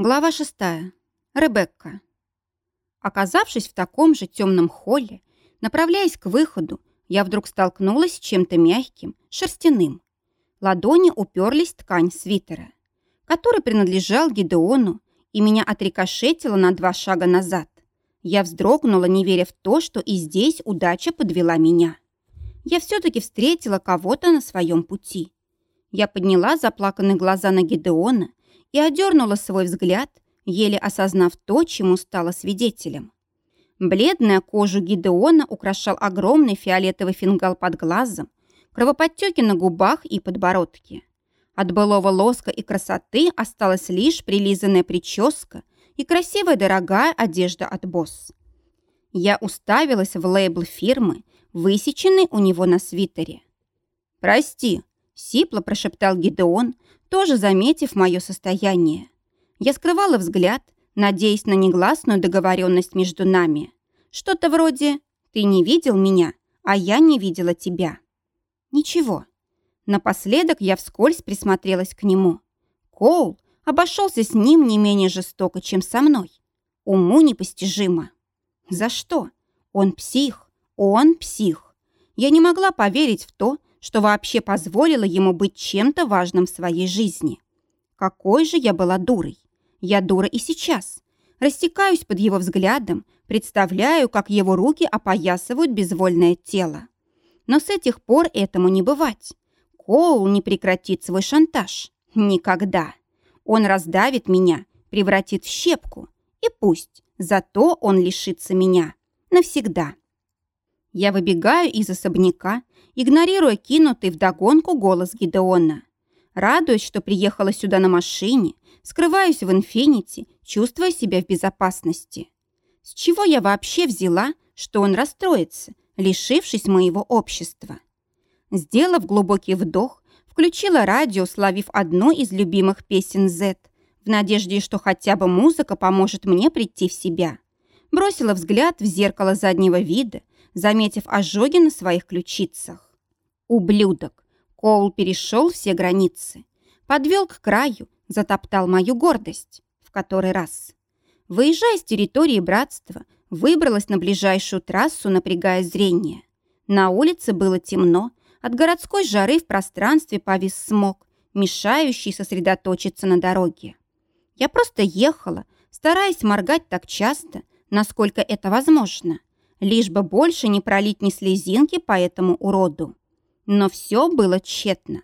Глава шестая. Ребекка. Оказавшись в таком же темном холле, направляясь к выходу, я вдруг столкнулась с чем-то мягким, шерстяным. Ладони уперлись в ткань свитера, который принадлежал Гидеону, и меня отрикошетило на два шага назад. Я вздрогнула, не веря в то, что и здесь удача подвела меня. Я все-таки встретила кого-то на своем пути. Я подняла заплаканные глаза на Гидеона и одернула свой взгляд, еле осознав то, чему стала свидетелем. Бледная кожу Гидеона украшал огромный фиолетовый фингал под глазом, кровоподтеки на губах и подбородке. От былого лоска и красоты осталась лишь прилизанная прическа и красивая дорогая одежда от босс. Я уставилась в лейбл фирмы, высеченный у него на свитере. «Прости», — сипло прошептал Гидеон, тоже заметив мое состояние. Я скрывала взгляд, надеясь на негласную договоренность между нами. Что-то вроде «ты не видел меня, а я не видела тебя». Ничего. Напоследок я вскользь присмотрелась к нему. Коул обошелся с ним не менее жестоко, чем со мной. Уму непостижимо. За что? Он псих. Он псих. Я не могла поверить в то, что вообще позволило ему быть чем-то важным в своей жизни. Какой же я была дурой. Я дура и сейчас. Растекаюсь под его взглядом, представляю, как его руки опоясывают безвольное тело. Но с этих пор этому не бывать. Коул не прекратит свой шантаж. Никогда. Он раздавит меня, превратит в щепку. И пусть, зато он лишится меня. Навсегда. Я выбегаю из особняка, игнорируя кинутый вдогонку голос Гидеона. Радуюсь, что приехала сюда на машине, скрываюсь в «Инфинити», чувствуя себя в безопасности. С чего я вообще взяла, что он расстроится, лишившись моего общества? Сделав глубокий вдох, включила радио, словив одну из любимых песен Z, в надежде, что хотя бы музыка поможет мне прийти в себя. Бросила взгляд в зеркало заднего вида, заметив ожоги на своих ключицах. Ублюдок. Коул перешел все границы. Подвел к краю, затоптал мою гордость. В который раз. Выезжая с территории братства, выбралась на ближайшую трассу, напрягая зрение. На улице было темно, от городской жары в пространстве повис смог, мешающий сосредоточиться на дороге. Я просто ехала, стараясь моргать так часто, насколько это возможно, лишь бы больше не пролить ни слезинки по этому уроду. Но все было тщетно.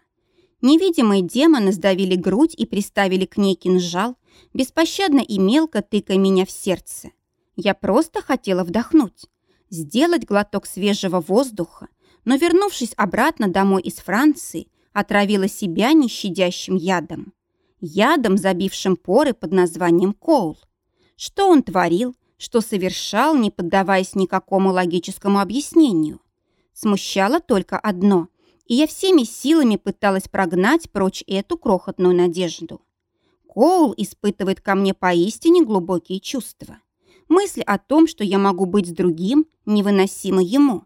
Невидимые демоны сдавили грудь и приставили к ней кинжал, беспощадно и мелко тыкая меня в сердце. Я просто хотела вдохнуть, сделать глоток свежего воздуха, но, вернувшись обратно домой из Франции, отравила себя нещадящим ядом. Ядом, забившим поры под названием Коул. Что он творил, что совершал, не поддаваясь никакому логическому объяснению. Смущало только одно и я всеми силами пыталась прогнать прочь эту крохотную надежду. Коул испытывает ко мне поистине глубокие чувства. Мысль о том, что я могу быть с другим, невыносима ему.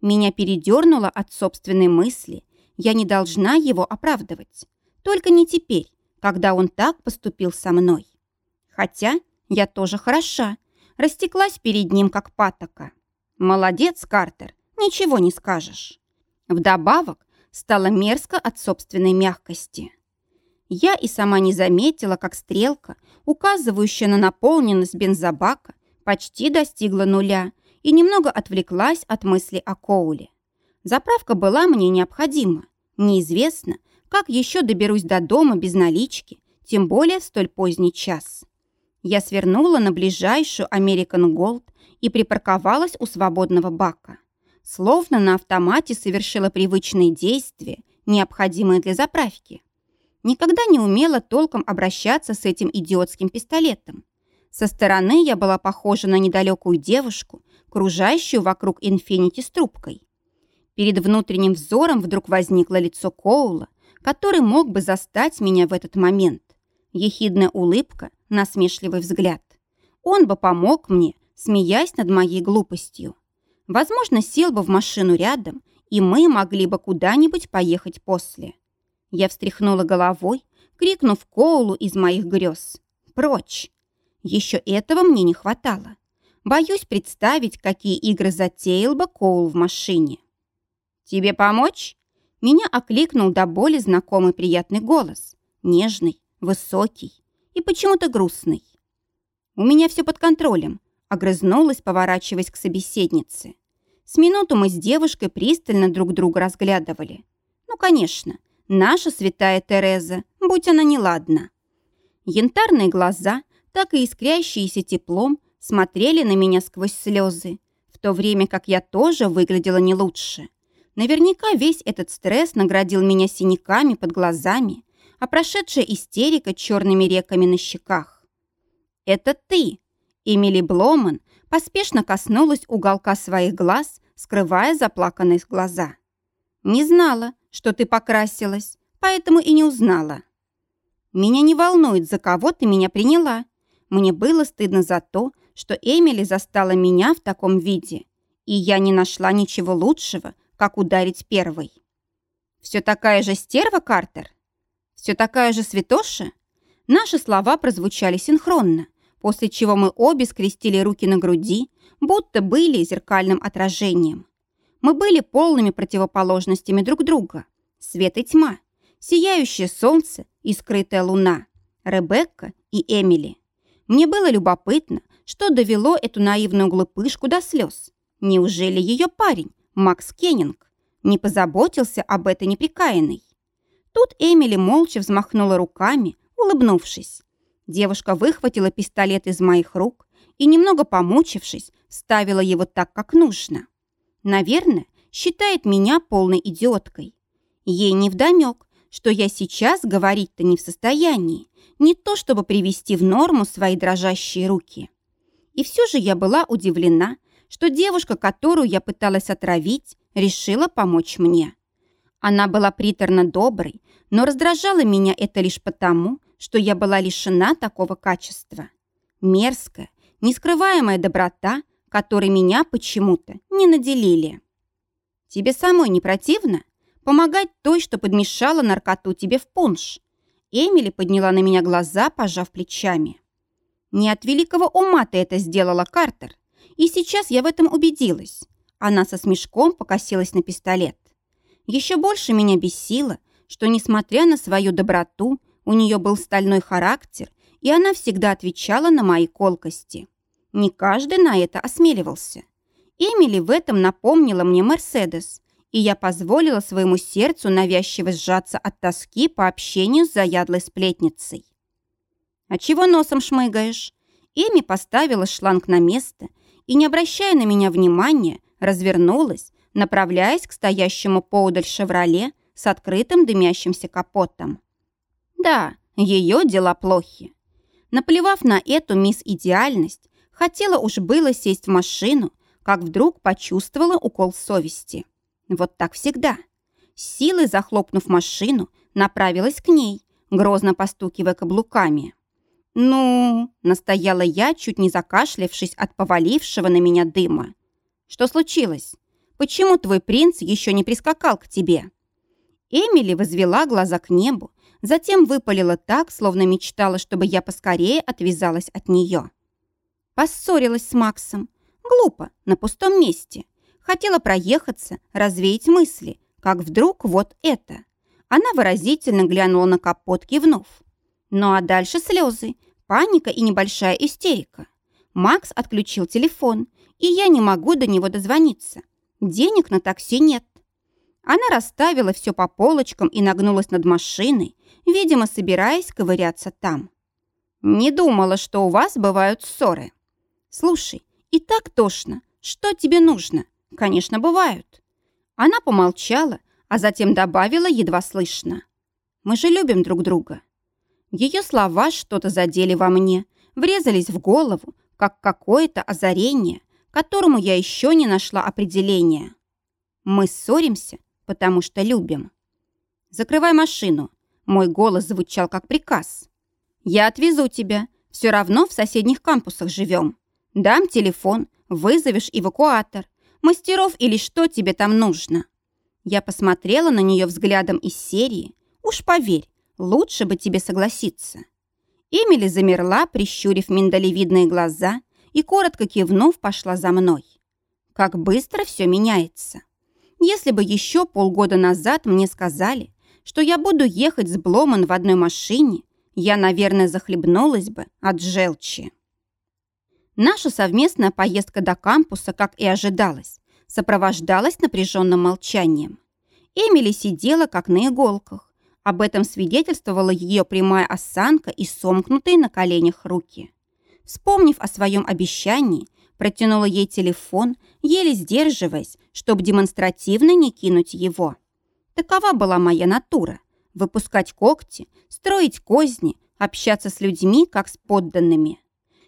Меня передернуло от собственной мысли. Я не должна его оправдывать. Только не теперь, когда он так поступил со мной. Хотя я тоже хороша. Растеклась перед ним, как патока. Молодец, Картер, ничего не скажешь. Вдобавок стало мерзко от собственной мягкости. Я и сама не заметила, как стрелка, указывающая на наполненность бензобака, почти достигла нуля и немного отвлеклась от мысли о Коуле. Заправка была мне необходима. Неизвестно, как еще доберусь до дома без налички, тем более в столь поздний час. Я свернула на ближайшую American Gold и припарковалась у свободного бака словно на автомате совершила привычные действия, необходимые для заправки. Никогда не умела толком обращаться с этим идиотским пистолетом. Со стороны я была похожа на недалекую девушку, кружащую вокруг инфинити с трубкой. Перед внутренним взором вдруг возникло лицо Коула, который мог бы застать меня в этот момент. Ехидная улыбка, насмешливый взгляд. Он бы помог мне, смеясь над моей глупостью. Возможно, сел бы в машину рядом, и мы могли бы куда-нибудь поехать после. Я встряхнула головой, крикнув Коулу из моих грез. Прочь. Еще этого мне не хватало. Боюсь представить, какие игры затеял бы Коул в машине. «Тебе помочь?» Меня окликнул до боли знакомый приятный голос. Нежный, высокий и почему-то грустный. «У меня все под контролем», — огрызнулась, поворачиваясь к собеседнице. С минуту мы с девушкой пристально друг друга разглядывали. Ну, конечно, наша святая Тереза, будь она неладна. Янтарные глаза, так и искрящиеся теплом, смотрели на меня сквозь слезы, в то время как я тоже выглядела не лучше. Наверняка весь этот стресс наградил меня синяками под глазами, а прошедшая истерика черными реками на щеках. «Это ты!» Эмили Бломан поспешно коснулась уголка своих глаз, скрывая заплаканные глаза. «Не знала, что ты покрасилась, поэтому и не узнала. Меня не волнует, за кого ты меня приняла. Мне было стыдно за то, что Эмили застала меня в таком виде, и я не нашла ничего лучшего, как ударить первой. «Все такая же стерва, Картер? Все такая же святоша?» Наши слова прозвучали синхронно, после чего мы обе скрестили руки на груди, будто были зеркальным отражением. Мы были полными противоположностями друг друга. Свет и тьма, сияющее солнце и скрытая луна, Ребекка и Эмили. Мне было любопытно, что довело эту наивную глупышку до слез. Неужели ее парень, Макс Кеннинг, не позаботился об этой неприкаянной? Тут Эмили молча взмахнула руками, улыбнувшись. Девушка выхватила пистолет из моих рук и, немного помучившись, ставила его так, как нужно. Наверное, считает меня полной идиоткой. Ей невдомек, что я сейчас говорить-то не в состоянии, не то чтобы привести в норму свои дрожащие руки. И все же я была удивлена, что девушка, которую я пыталась отравить, решила помочь мне. Она была приторно доброй, но раздражала меня это лишь потому, что я была лишена такого качества. Мерзкая, нескрываемая доброта, которой меня почему-то не наделили. Тебе самой не противно? Помогать той, что подмешала наркоту тебе в пунш? Эмили подняла на меня глаза, пожав плечами. Не от великого ума ты это сделала, Картер. И сейчас я в этом убедилась. Она со смешком покосилась на пистолет. Еще больше меня бесило, что, несмотря на свою доброту, у нее был стальной характер, и она всегда отвечала на мои колкости. Не каждый на это осмеливался. Эмили в этом напомнила мне Мерседес, и я позволила своему сердцу навязчиво сжаться от тоски по общению с заядлой сплетницей. «А чего носом шмыгаешь?» Эми поставила шланг на место и, не обращая на меня внимания, развернулась, направляясь к стоящему поудаль «Шевроле» с открытым дымящимся капотом. Да, ее дела плохи. Наплевав на эту мисс-идеальность, хотела уж было сесть в машину, как вдруг почувствовала укол совести. Вот так всегда. С силой захлопнув машину, направилась к ней, грозно постукивая каблуками. «Ну...» — настояла я, чуть не закашлявшись от повалившего на меня дыма. «Что случилось? Почему твой принц еще не прискакал к тебе?» Эмили возвела глаза к небу, затем выпалила так, словно мечтала, чтобы я поскорее отвязалась от нее. Поссорилась с Максом. Глупо, на пустом месте. Хотела проехаться, развеять мысли, как вдруг вот это. Она выразительно глянула на капот, кивнув. Ну а дальше слезы, паника и небольшая истерика. Макс отключил телефон, и я не могу до него дозвониться. Денег на такси нет. Она расставила все по полочкам и нагнулась над машиной, видимо, собираясь ковыряться там. «Не думала, что у вас бывают ссоры. Слушай, и так тошно. Что тебе нужно? Конечно, бывают». Она помолчала, а затем добавила едва слышно. «Мы же любим друг друга. Ее слова что-то задели во мне, врезались в голову, как какое-то озарение, которому я еще не нашла определения. Мы ссоримся, потому что любим. «Закрывай машину», — мой голос звучал как приказ. «Я отвезу тебя, все равно в соседних кампусах живем. Дам телефон, вызовешь эвакуатор, мастеров или что тебе там нужно». Я посмотрела на нее взглядом из серии. «Уж поверь, Лучше бы тебе согласиться. Эмили замерла, прищурив миндалевидные глаза, и, коротко кивнув, пошла за мной. Как быстро все меняется. Если бы еще полгода назад мне сказали, что я буду ехать с Бломан в одной машине, я, наверное, захлебнулась бы от желчи. Наша совместная поездка до кампуса, как и ожидалось, сопровождалась напряженным молчанием. Эмили сидела как на иголках. Об этом свидетельствовала ее прямая осанка и сомкнутые на коленях руки. Вспомнив о своем обещании, протянула ей телефон, еле сдерживаясь, чтобы демонстративно не кинуть его. Такова была моя натура – выпускать когти, строить козни, общаться с людьми, как с подданными.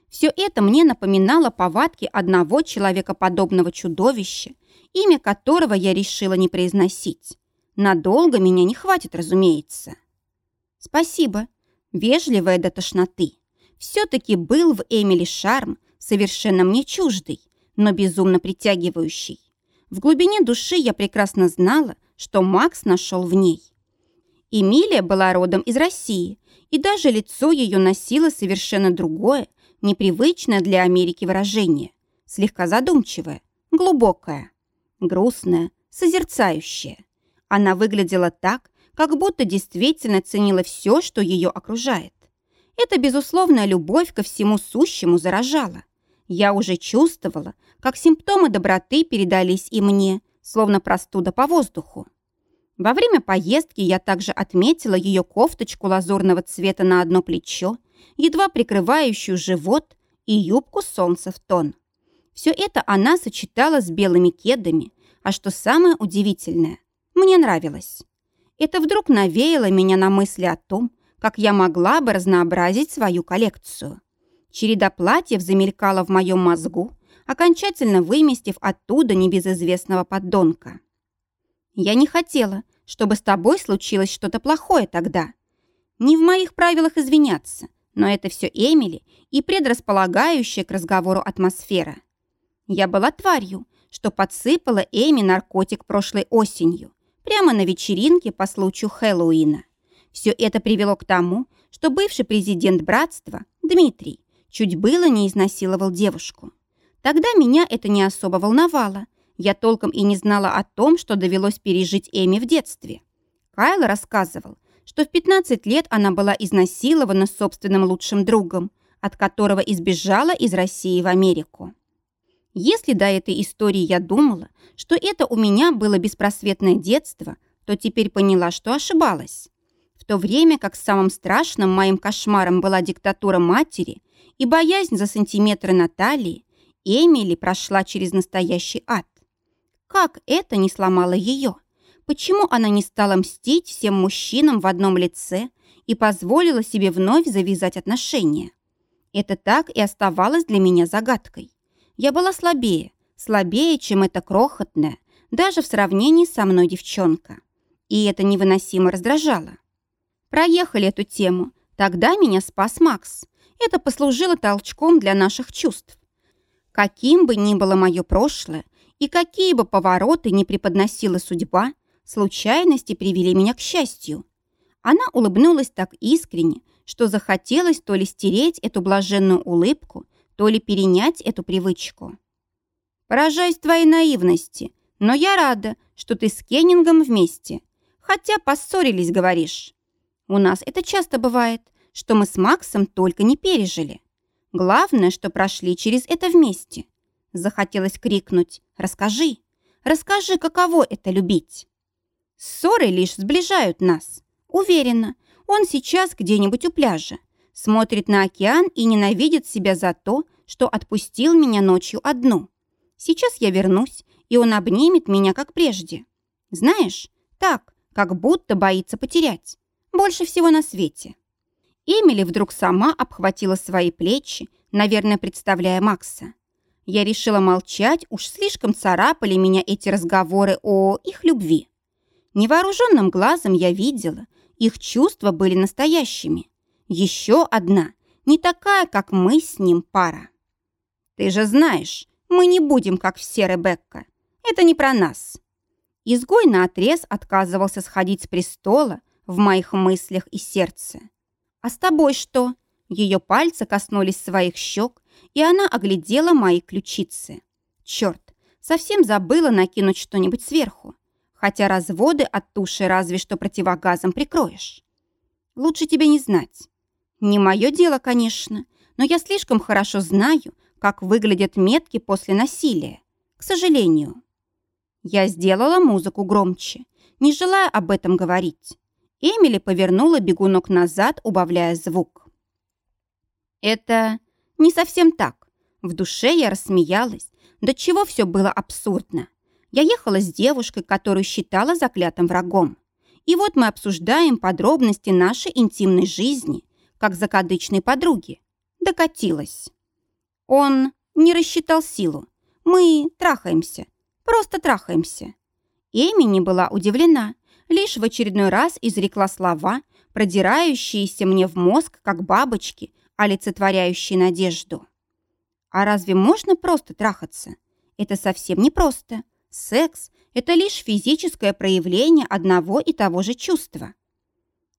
Все это мне напоминало повадки одного человекоподобного чудовища, имя которого я решила не произносить. Надолго меня не хватит, разумеется. Спасибо. Вежливая до тошноты. Все-таки был в Эмили шарм, совершенно мне чуждый, но безумно притягивающий. В глубине души я прекрасно знала, что Макс нашел в ней. Эмилия была родом из России, и даже лицо ее носило совершенно другое, непривычное для Америки выражение, слегка задумчивое, глубокое, грустное, созерцающее. Она выглядела так, как будто действительно ценила все, что ее окружает. Эта безусловная любовь ко всему сущему заражала. Я уже чувствовала, как симптомы доброты передались и мне, словно простуда по воздуху. Во время поездки я также отметила ее кофточку лазурного цвета на одно плечо, едва прикрывающую живот и юбку солнца в тон. Все это она сочетала с белыми кедами, а что самое удивительное, мне нравилось. Это вдруг навеяло меня на мысли о том, как я могла бы разнообразить свою коллекцию. Череда платьев замелькала в моем мозгу, окончательно выместив оттуда небезызвестного поддонка. Я не хотела, чтобы с тобой случилось что-то плохое тогда. Не в моих правилах извиняться, но это все Эмили и предрасполагающая к разговору атмосфера. Я была тварью, что подсыпала Эми наркотик прошлой осенью, прямо на вечеринке по случаю Хэллоуина. Все это привело к тому, что бывший президент братства, Дмитрий, чуть было не изнасиловал девушку. Тогда меня это не особо волновало, я толком и не знала о том, что довелось пережить Эми в детстве. Кайл рассказывал, что в 15 лет она была изнасилована собственным лучшим другом, от которого избежала из России в Америку. Если до этой истории я думала, что это у меня было беспросветное детство, то теперь поняла, что ошибалась. То время как самым страшным моим кошмаром была диктатура матери и боязнь за сантиметры Натальи, Эмили прошла через настоящий ад. Как это не сломало ее? Почему она не стала мстить всем мужчинам в одном лице и позволила себе вновь завязать отношения? Это так и оставалось для меня загадкой. Я была слабее, слабее, чем эта крохотная, даже в сравнении со мной девчонка. И это невыносимо раздражало. Проехали эту тему. Тогда меня спас Макс. Это послужило толчком для наших чувств. Каким бы ни было мое прошлое, и какие бы повороты ни преподносила судьба, случайности привели меня к счастью. Она улыбнулась так искренне, что захотелось то ли стереть эту блаженную улыбку, то ли перенять эту привычку. «Поражаюсь твоей наивности, но я рада, что ты с Кеннингом вместе, хотя поссорились, говоришь. У нас это часто бывает, что мы с Максом только не пережили. Главное, что прошли через это вместе. Захотелось крикнуть «Расскажи! Расскажи, каково это любить!» Ссоры лишь сближают нас. Уверена, он сейчас где-нибудь у пляжа, смотрит на океан и ненавидит себя за то, что отпустил меня ночью одну. Сейчас я вернусь, и он обнимет меня, как прежде. Знаешь, так, как будто боится потерять. Больше всего на свете. Эмили вдруг сама обхватила свои плечи, наверное, представляя Макса. Я решила молчать, уж слишком царапали меня эти разговоры о их любви. Невооруженным глазом я видела, их чувства были настоящими. Еще одна, не такая, как мы с ним пара. Ты же знаешь, мы не будем, как все, Ребекка. Это не про нас. Изгой наотрез отказывался сходить с престола в моих мыслях и сердце. «А с тобой что?» Ее пальцы коснулись своих щек, и она оглядела мои ключицы. Черт, совсем забыла накинуть что-нибудь сверху. Хотя разводы от туши разве что противогазом прикроешь. Лучше тебе не знать. Не мое дело, конечно, но я слишком хорошо знаю, как выглядят метки после насилия. К сожалению. Я сделала музыку громче, не желая об этом говорить. Эмили повернула бегунок назад, убавляя звук. Это не совсем так. В душе я рассмеялась, до чего все было абсурдно. Я ехала с девушкой, которую считала заклятым врагом. И вот мы обсуждаем подробности нашей интимной жизни, как закадычной подруги. Докатилась. Он не рассчитал силу. Мы трахаемся. Просто трахаемся. Эми не была удивлена. Лишь в очередной раз изрекла слова, продирающиеся мне в мозг, как бабочки, олицетворяющие надежду. А разве можно просто трахаться? Это совсем не просто. Секс – это лишь физическое проявление одного и того же чувства.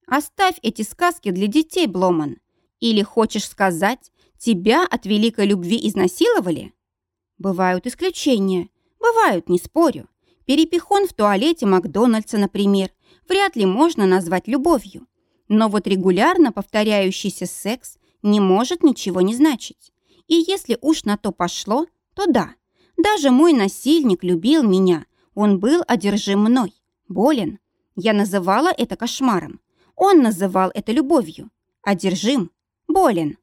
Оставь эти сказки для детей, Бломан. Или хочешь сказать, тебя от великой любви изнасиловали? Бывают исключения. Бывают, не спорю. Перепихон в туалете Макдональдса, например, вряд ли можно назвать любовью. Но вот регулярно повторяющийся секс не может ничего не значить. И если уж на то пошло, то да, даже мой насильник любил меня, он был одержим мной, болен. Я называла это кошмаром. Он называл это любовью. Одержим, болен.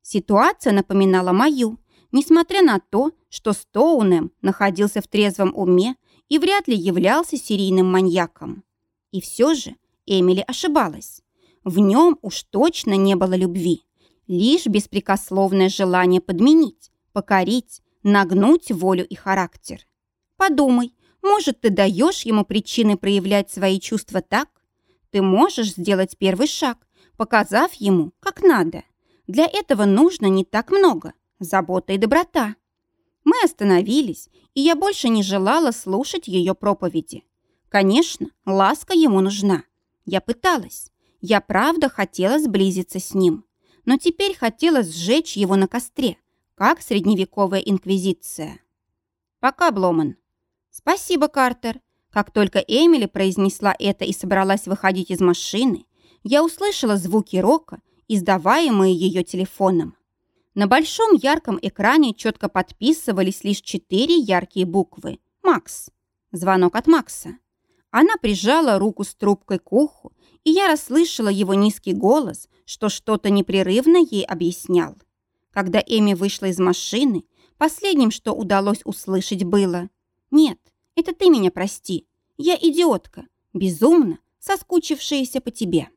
Ситуация напоминала мою, несмотря на то, что Стоунем находился в трезвом уме и вряд ли являлся серийным маньяком. И все же Эмили ошибалась. В нем уж точно не было любви, лишь беспрекословное желание подменить, покорить, нагнуть волю и характер. Подумай, может, ты даешь ему причины проявлять свои чувства так? Ты можешь сделать первый шаг, показав ему, как надо. Для этого нужно не так много – забота и доброта. Мы остановились, и я больше не желала слушать ее проповеди. Конечно, ласка ему нужна. Я пыталась. Я правда хотела сблизиться с ним. Но теперь хотела сжечь его на костре, как средневековая инквизиция. Пока, Бломан. Спасибо, Картер. Как только Эмили произнесла это и собралась выходить из машины, я услышала звуки рока, издаваемые ее телефоном. На большом ярком экране четко подписывались лишь четыре яркие буквы. «Макс». Звонок от Макса. Она прижала руку с трубкой к уху, и я расслышала его низкий голос, что что-то непрерывно ей объяснял. Когда Эми вышла из машины, последним, что удалось услышать, было «Нет, это ты меня прости. Я идиотка, безумно соскучившаяся по тебе».